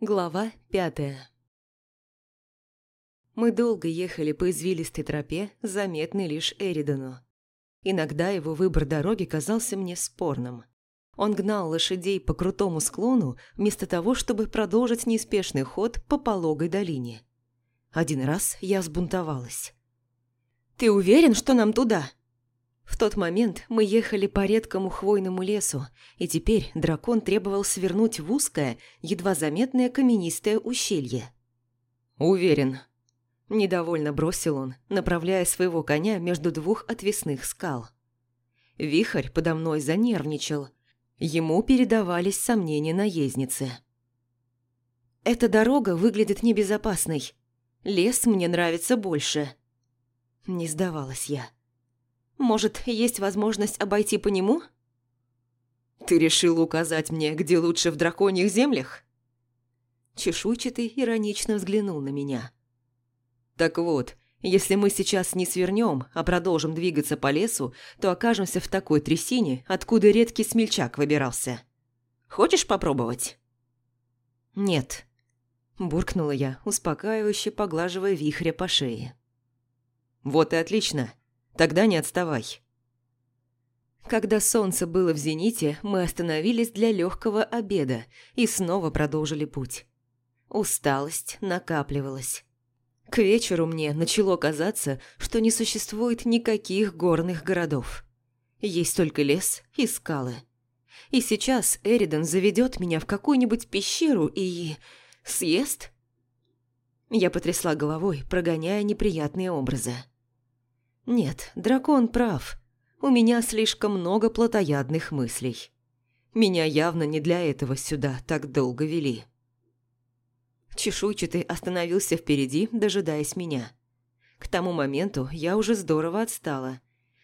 Глава пятая Мы долго ехали по извилистой тропе, заметной лишь Эридану. Иногда его выбор дороги казался мне спорным. Он гнал лошадей по крутому склону, вместо того, чтобы продолжить неспешный ход по пологой долине. Один раз я взбунтовалась. «Ты уверен, что нам туда?» В тот момент мы ехали по редкому хвойному лесу, и теперь дракон требовал свернуть в узкое, едва заметное каменистое ущелье. «Уверен», – недовольно бросил он, направляя своего коня между двух отвесных скал. Вихрь подо мной занервничал. Ему передавались сомнения наездницы. «Эта дорога выглядит небезопасной. Лес мне нравится больше». Не сдавалась я. Может, есть возможность обойти по нему? Ты решил указать мне, где лучше в драконьих землях? Чешуйчатый иронично взглянул на меня. Так вот, если мы сейчас не свернем, а продолжим двигаться по лесу, то окажемся в такой трясине, откуда редкий смельчак выбирался. Хочешь попробовать? Нет. Буркнула я, успокаивающе поглаживая вихря по шее. Вот и отлично. Тогда не отставай. Когда солнце было в зените, мы остановились для легкого обеда и снова продолжили путь. Усталость накапливалась. К вечеру мне начало казаться, что не существует никаких горных городов. Есть только лес и скалы. И сейчас Эридан заведет меня в какую-нибудь пещеру и... съест? Я потрясла головой, прогоняя неприятные образы. Нет, дракон прав. У меня слишком много плотоядных мыслей. Меня явно не для этого сюда так долго вели. Чешуйчатый остановился впереди, дожидаясь меня. К тому моменту я уже здорово отстала.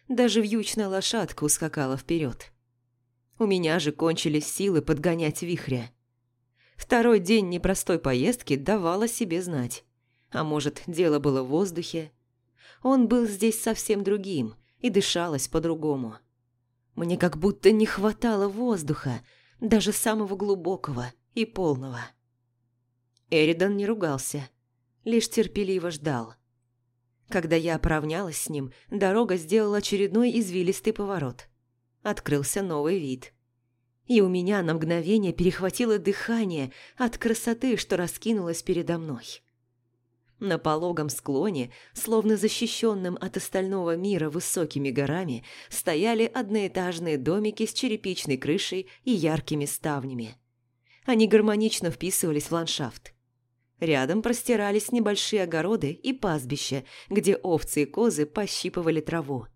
Даже вьючная лошадка ускакала вперед. У меня же кончились силы подгонять вихря. Второй день непростой поездки давал о себе знать. А может, дело было в воздухе, он был здесь совсем другим, и дышалось по-другому. Мне как будто не хватало воздуха, даже самого глубокого и полного. Эридан не ругался, лишь терпеливо ждал. Когда я оправнялась с ним, дорога сделала очередной извилистый поворот. Открылся новый вид. И у меня на мгновение перехватило дыхание от красоты, что раскинулась передо мной. На пологом склоне, словно защищенным от остального мира высокими горами, стояли одноэтажные домики с черепичной крышей и яркими ставнями. Они гармонично вписывались в ландшафт. Рядом простирались небольшие огороды и пастбища, где овцы и козы пощипывали траву.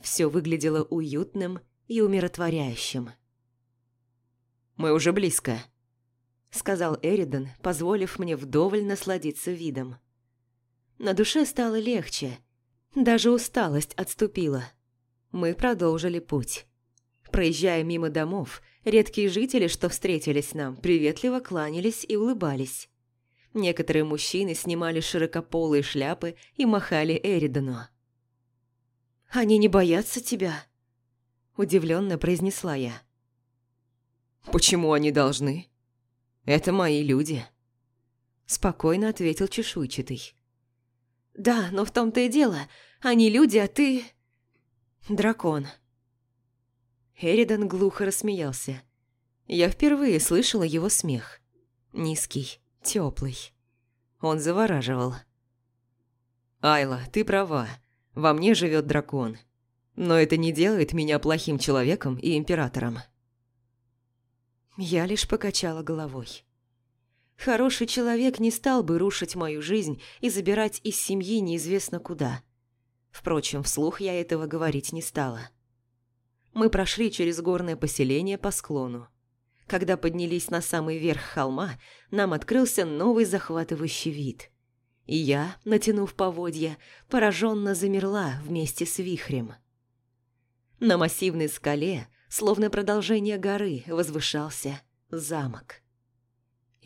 Все выглядело уютным и умиротворяющим. «Мы уже близко», – сказал Эридан, позволив мне вдоволь насладиться видом. На душе стало легче. Даже усталость отступила. Мы продолжили путь. Проезжая мимо домов, редкие жители, что встретились нам, приветливо кланялись и улыбались. Некоторые мужчины снимали широкополые шляпы и махали Эридану. «Они не боятся тебя?» – удивленно произнесла я. «Почему они должны?» «Это мои люди», – спокойно ответил чешуйчатый. «Да, но в том-то и дело. Они люди, а ты...» «Дракон». Эридан глухо рассмеялся. Я впервые слышала его смех. Низкий, теплый. Он завораживал. «Айла, ты права. Во мне живет дракон. Но это не делает меня плохим человеком и императором». Я лишь покачала головой. Хороший человек не стал бы рушить мою жизнь и забирать из семьи неизвестно куда. Впрочем, вслух я этого говорить не стала. Мы прошли через горное поселение по склону. Когда поднялись на самый верх холма, нам открылся новый захватывающий вид. И я, натянув поводья, пораженно замерла вместе с вихрем. На массивной скале словно продолжение горы, возвышался замок.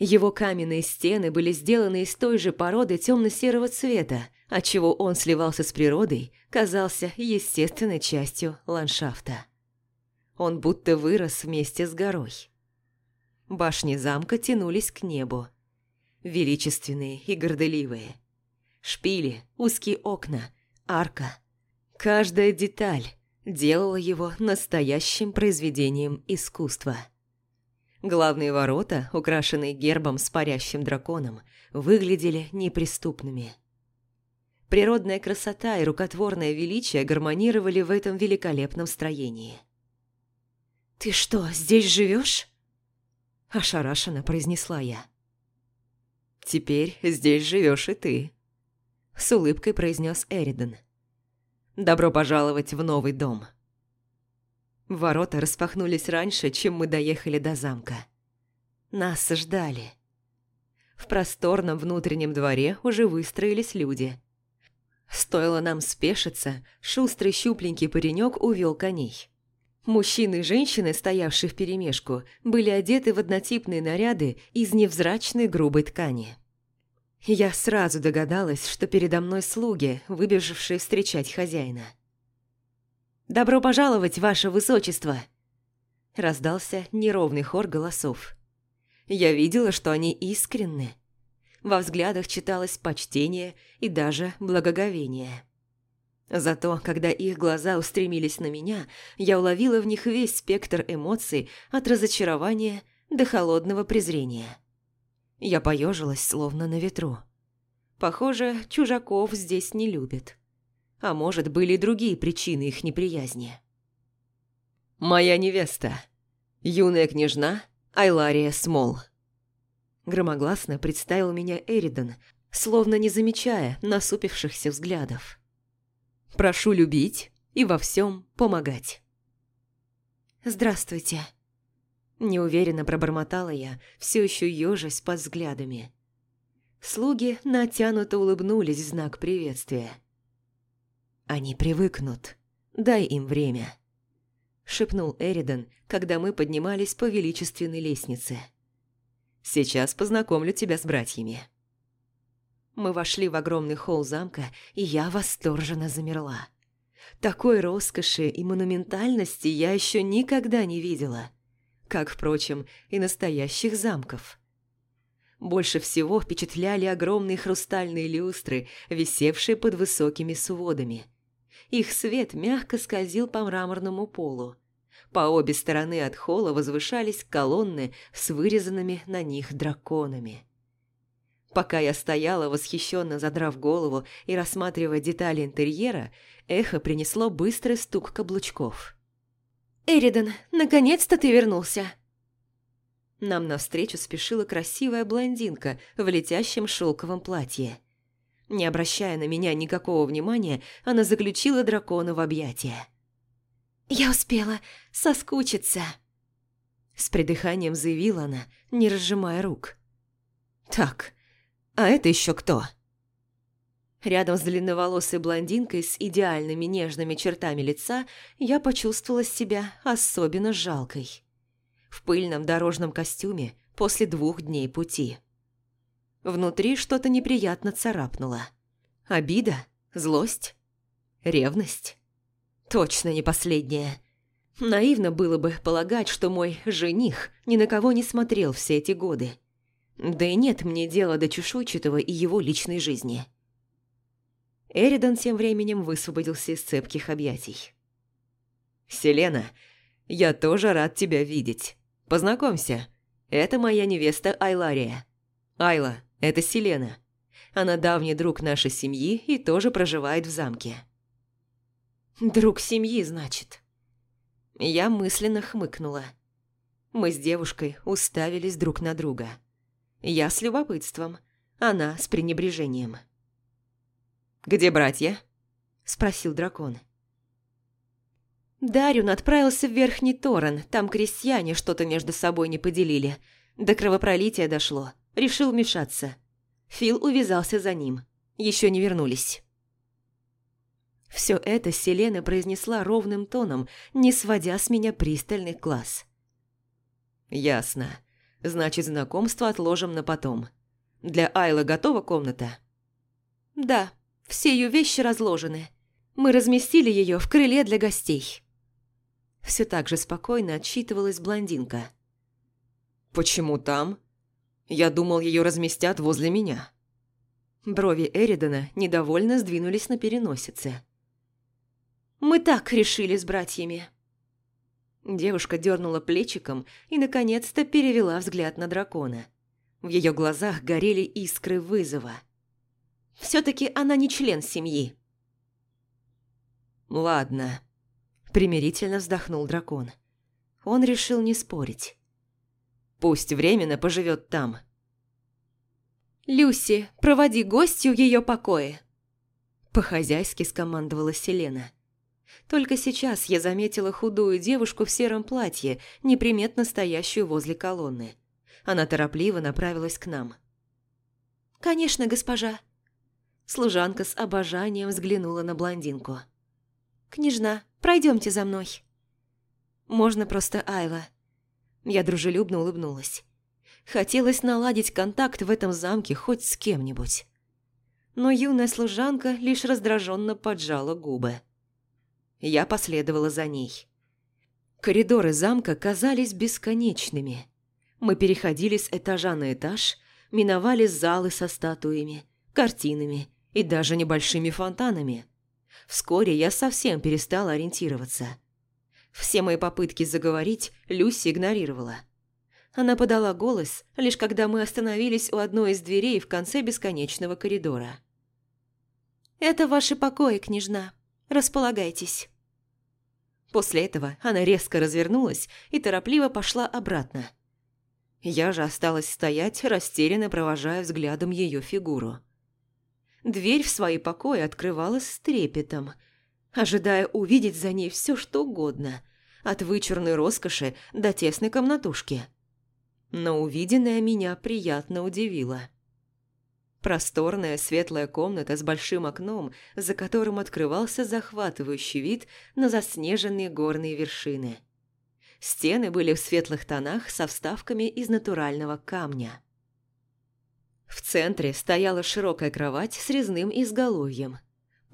Его каменные стены были сделаны из той же породы темно-серого цвета, отчего он сливался с природой, казался естественной частью ландшафта. Он будто вырос вместе с горой. Башни замка тянулись к небу, величественные и горделивые. Шпили, узкие окна, арка. Каждая деталь делала его настоящим произведением искусства. Главные ворота, украшенные гербом с парящим драконом, выглядели неприступными. Природная красота и рукотворное величие гармонировали в этом великолепном строении. «Ты что, здесь живешь? ошарашенно произнесла я. «Теперь здесь живешь и ты», – с улыбкой произнес Эридон. «Добро пожаловать в новый дом». Ворота распахнулись раньше, чем мы доехали до замка. Нас ждали. В просторном внутреннем дворе уже выстроились люди. Стоило нам спешиться, шустрый щупленький паренек увел коней. Мужчины и женщины, стоявшие вперемешку, были одеты в однотипные наряды из невзрачной грубой ткани. Я сразу догадалась, что передо мной слуги, выбежавшие встречать хозяина. «Добро пожаловать, ваше высочество!» Раздался неровный хор голосов. Я видела, что они искренны. Во взглядах читалось почтение и даже благоговение. Зато, когда их глаза устремились на меня, я уловила в них весь спектр эмоций от разочарования до холодного презрения. Я поежилась, словно на ветру. Похоже, чужаков здесь не любят. А может, были и другие причины их неприязни. «Моя невеста. Юная княжна Айлария Смол». Громогласно представил меня Эридан, словно не замечая насупившихся взглядов. Прошу любить и во всем помогать. «Здравствуйте», – неуверенно пробормотала я, все еще ежась под взглядами. Слуги натянуто улыбнулись в знак приветствия. «Они привыкнут. Дай им время», – шепнул Эридан, когда мы поднимались по величественной лестнице. «Сейчас познакомлю тебя с братьями». Мы вошли в огромный холл замка, и я восторженно замерла. Такой роскоши и монументальности я еще никогда не видела. Как, впрочем, и настоящих замков. Больше всего впечатляли огромные хрустальные люстры, висевшие под высокими сводами. Их свет мягко скользил по мраморному полу. По обе стороны от холла возвышались колонны с вырезанными на них драконами. Пока я стояла, восхищенно задрав голову и рассматривая детали интерьера, эхо принесло быстрый стук каблучков. «Эридан, наконец-то ты вернулся!» Нам навстречу спешила красивая блондинка в летящем шелковом платье. Не обращая на меня никакого внимания, она заключила дракона в объятия. «Я успела соскучиться!» С придыханием заявила она, не разжимая рук. «Так, а это еще кто?» Рядом с длинноволосой блондинкой с идеальными нежными чертами лица я почувствовала себя особенно жалкой. В пыльном дорожном костюме после двух дней пути. Внутри что-то неприятно царапнуло. Обида? Злость? Ревность? Точно не последняя. Наивно было бы полагать, что мой жених ни на кого не смотрел все эти годы. Да и нет мне дела до чешуйчатого и его личной жизни. Эридан тем временем высвободился из цепких объятий. «Селена, я тоже рад тебя видеть. Познакомься, это моя невеста Айлария. Айла, это Селена. Она давний друг нашей семьи и тоже проживает в замке». «Друг семьи, значит?» Я мысленно хмыкнула. Мы с девушкой уставились друг на друга. Я с любопытством, она с пренебрежением. «Где братья?» – спросил дракон. Дарюн отправился в Верхний Торрен, там крестьяне что-то между собой не поделили. До кровопролития дошло, решил вмешаться. Фил увязался за ним, еще не вернулись. Все это Селена произнесла ровным тоном, не сводя с меня пристальный глаз. «Ясно. Значит, знакомство отложим на потом. Для Айлы готова комната?» «Да, все ее вещи разложены. Мы разместили ее в крыле для гостей». Все так же спокойно отчитывалась блондинка. «Почему там?» Я думал, ее разместят возле меня». Брови Эридона недовольно сдвинулись на переносице. «Мы так решили с братьями». Девушка дернула плечиком и, наконец-то, перевела взгляд на дракона. В ее глазах горели искры вызова. «Все-таки она не член семьи». «Ладно», – примирительно вздохнул дракон. Он решил не спорить. «Пусть временно поживет там». «Люси, проводи гостью ее покое», – по-хозяйски скомандовала Селена. Только сейчас я заметила худую девушку в сером платье, неприметно стоящую возле колонны. Она торопливо направилась к нам. «Конечно, госпожа». Служанка с обожанием взглянула на блондинку. «Княжна, пройдемте за мной». «Можно просто Айва». Я дружелюбно улыбнулась. Хотелось наладить контакт в этом замке хоть с кем-нибудь. Но юная служанка лишь раздраженно поджала губы. Я последовала за ней. Коридоры замка казались бесконечными. Мы переходили с этажа на этаж, миновали залы со статуями, картинами и даже небольшими фонтанами. Вскоре я совсем перестала ориентироваться. Все мои попытки заговорить Люси игнорировала. Она подала голос, лишь когда мы остановились у одной из дверей в конце бесконечного коридора. «Это ваши покои, княжна. Располагайтесь». После этого она резко развернулась и торопливо пошла обратно. Я же осталась стоять, растерянно провожая взглядом ее фигуру. Дверь в свои покои открывалась с трепетом, ожидая увидеть за ней все что угодно, от вычурной роскоши до тесной комнатушки. Но увиденное меня приятно удивило. Просторная светлая комната с большим окном, за которым открывался захватывающий вид на заснеженные горные вершины. Стены были в светлых тонах со вставками из натурального камня. В центре стояла широкая кровать с резным изголовьем.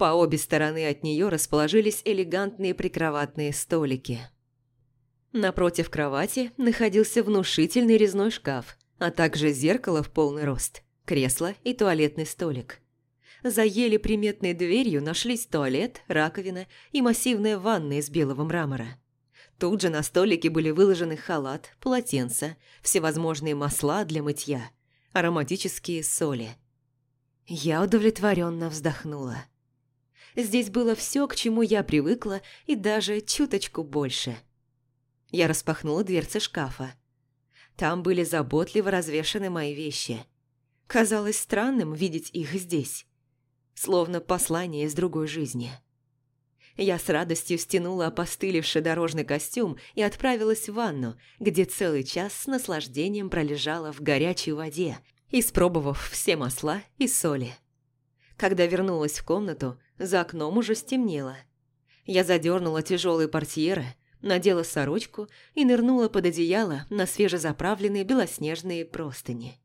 По обе стороны от нее расположились элегантные прикроватные столики. Напротив кровати находился внушительный резной шкаф, а также зеркало в полный рост – кресло и туалетный столик. За еле приметной дверью нашлись туалет, раковина и массивная ванна из белого мрамора. Тут же на столике были выложены халат, полотенца, всевозможные масла для мытья, ароматические соли. Я удовлетворенно вздохнула. Здесь было все, к чему я привыкла, и даже чуточку больше. Я распахнула дверцы шкафа. Там были заботливо развешаны мои вещи. Казалось странным видеть их здесь, словно послание из другой жизни. Я с радостью стянула опостылевший дорожный костюм и отправилась в ванну, где целый час с наслаждением пролежала в горячей воде, испробовав все масла и соли. Когда вернулась в комнату, за окном уже стемнело. Я задернула тяжелые портьеры, надела сорочку и нырнула под одеяло на свежезаправленные белоснежные простыни.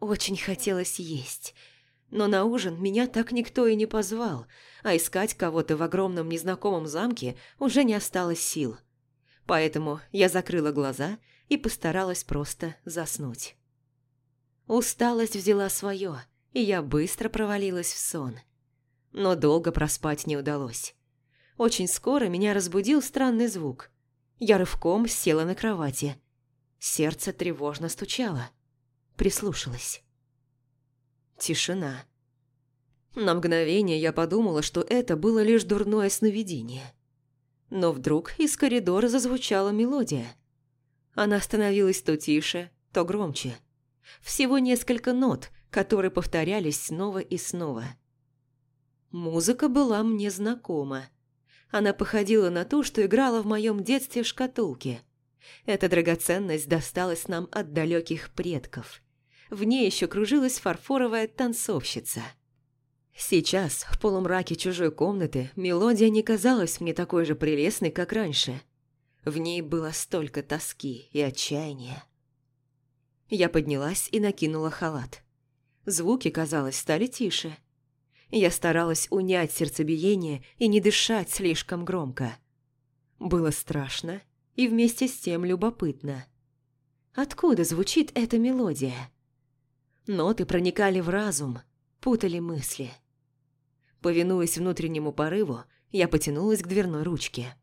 Очень хотелось есть, но на ужин меня так никто и не позвал, а искать кого-то в огромном незнакомом замке уже не осталось сил. Поэтому я закрыла глаза и постаралась просто заснуть. Усталость взяла свое, и я быстро провалилась в сон. Но долго проспать не удалось. Очень скоро меня разбудил странный звук. Я рывком села на кровати. Сердце тревожно стучало прислушалась. Тишина. На мгновение я подумала, что это было лишь дурное сновидение. Но вдруг из коридора зазвучала мелодия. Она становилась то тише, то громче. Всего несколько нот, которые повторялись снова и снова. Музыка была мне знакома. Она походила на ту, что играла в моем детстве в шкатулке – эта драгоценность досталась нам от далеких предков. В ней еще кружилась фарфоровая танцовщица. Сейчас, в полумраке чужой комнаты, мелодия не казалась мне такой же прелестной, как раньше. В ней было столько тоски и отчаяния. Я поднялась и накинула халат. Звуки, казалось, стали тише. Я старалась унять сердцебиение и не дышать слишком громко. Было страшно и вместе с тем любопытно. откуда звучит эта мелодия. Ноты проникали в разум, путали мысли. Повинуясь внутреннему порыву, я потянулась к дверной ручке.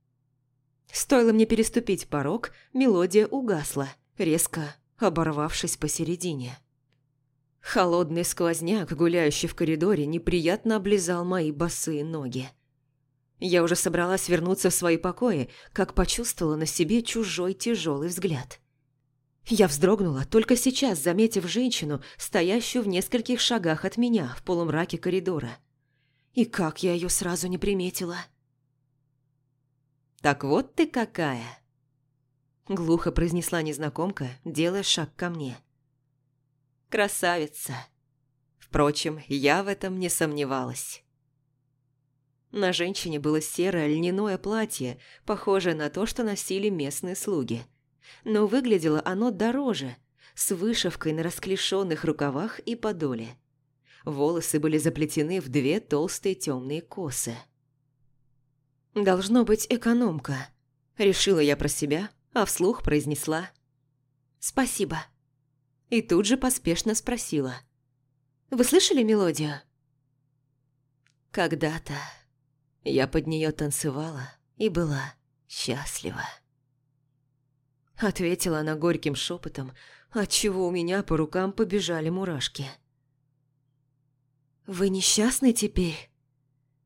Стоило мне переступить порог, мелодия угасла, резко оборвавшись посередине. Холодный сквозняк, гуляющий в коридоре, неприятно облизал мои босые ноги. Я уже собралась вернуться в свои покои, как почувствовала на себе чужой тяжелый взгляд. Я вздрогнула, только сейчас заметив женщину, стоящую в нескольких шагах от меня в полумраке коридора. И как я ее сразу не приметила. «Так вот ты какая!» Глухо произнесла незнакомка, делая шаг ко мне. «Красавица!» Впрочем, я в этом не сомневалась. На женщине было серое льняное платье, похожее на то, что носили местные слуги. Но выглядело оно дороже, с вышивкой на расклешенных рукавах и подоле. Волосы были заплетены в две толстые темные косы. «Должно быть экономка», – решила я про себя, а вслух произнесла «Спасибо». И тут же поспешно спросила «Вы слышали мелодию?» «Когда-то я под нее танцевала и была счастлива». Ответила она горьким шепотом, отчего у меня по рукам побежали мурашки. «Вы несчастны теперь?»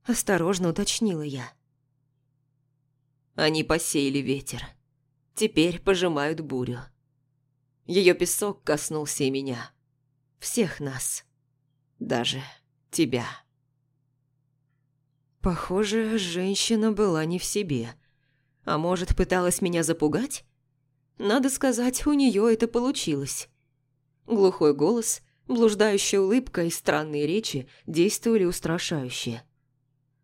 Осторожно уточнила я. Они посеяли ветер. Теперь пожимают бурю. Ее песок коснулся и меня. Всех нас. Даже тебя. Похоже, женщина была не в себе. А может, пыталась меня запугать? Надо сказать, у нее это получилось. Глухой голос, блуждающая улыбка и странные речи действовали устрашающе.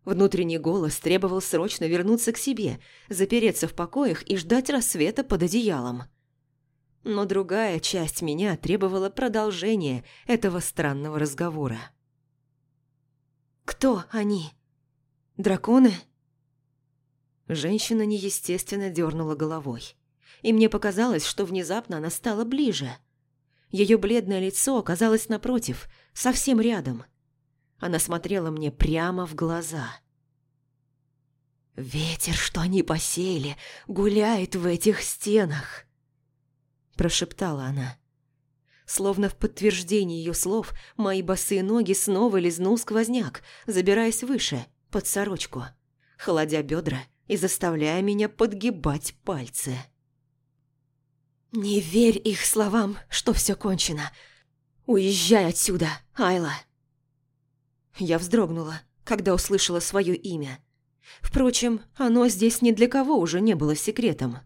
Внутренний голос требовал срочно вернуться к себе, запереться в покоях и ждать рассвета под одеялом. Но другая часть меня требовала продолжения этого странного разговора. «Кто они? Драконы?» Женщина неестественно дернула головой. И мне показалось, что внезапно она стала ближе. Ее бледное лицо оказалось напротив, совсем рядом – она смотрела мне прямо в глаза. «Ветер, что они посеяли, гуляет в этих стенах!» Прошептала она. Словно в подтверждение ее слов, мои босые ноги снова лизнул сквозняк, забираясь выше, под сорочку, холодя бедра и заставляя меня подгибать пальцы. «Не верь их словам, что все кончено. Уезжай отсюда, Айла!» Я вздрогнула, когда услышала свое имя. Впрочем, оно здесь ни для кого уже не было секретом.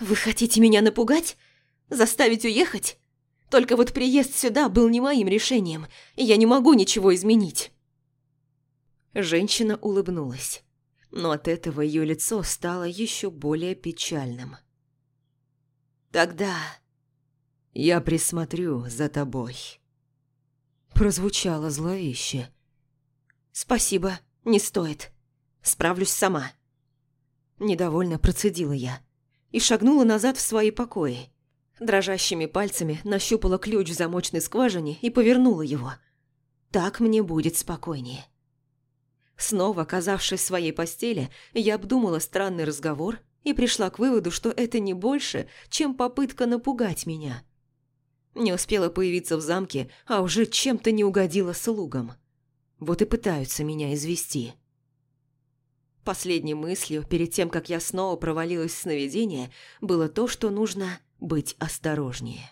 «Вы хотите меня напугать? Заставить уехать? Только вот приезд сюда был не моим решением, и я не могу ничего изменить». Женщина улыбнулась, но от этого ее лицо стало еще более печальным. «Тогда я присмотрю за тобой» прозвучало зловеще. «Спасибо, не стоит. Справлюсь сама». Недовольно процедила я и шагнула назад в свои покои. Дрожащими пальцами нащупала ключ в замочной скважине и повернула его. Так мне будет спокойнее. Снова оказавшись в своей постели, я обдумала странный разговор и пришла к выводу, что это не больше, чем попытка напугать меня – не успела появиться в замке, а уже чем-то не угодила слугам. Вот и пытаются меня извести. Последней мыслью, перед тем, как я снова провалилась в сновидение, было то, что нужно быть осторожнее.